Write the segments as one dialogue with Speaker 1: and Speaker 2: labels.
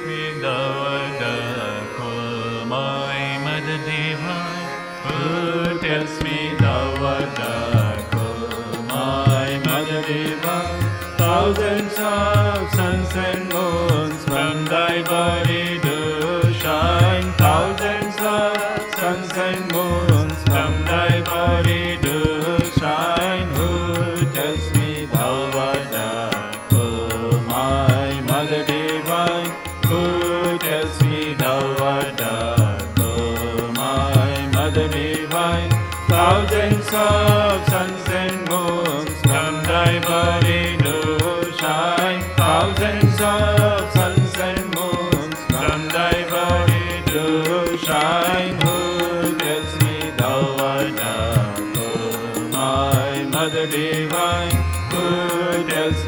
Speaker 1: misguided call my mother divine who tells me thou art the call my divine thousands of suns and moons from thy body do shine thousands of suns and moons from thy body mother divine? Who tells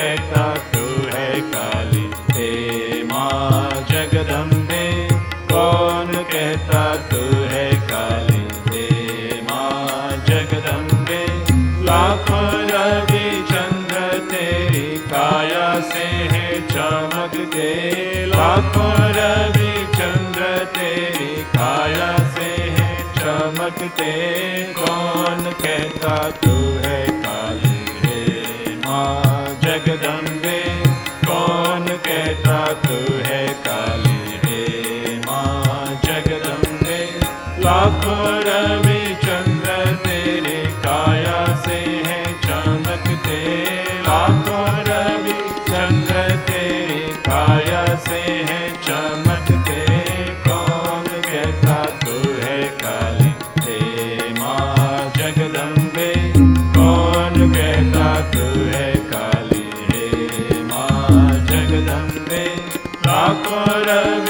Speaker 1: कहता तू है काली। हे माँ जगदम्बे, कौन कहता तू है काली? हे माँ जगदम्बे, लाखों रवि चंद्र तेरी काया से है चमकते लाखों रवि चंद्र तेरी काया से है चमकते कौन कहता तू है लाखों रवि चंद्र तेरे काया से है चमकते लाखों रवि चंद्र तेरे काया से है चमक चमकते कौन कहता तू है काली? हे माँ जगदम्बे, कौन कहता तू है काली? हे माँ जगदम्बे, लाखों रवि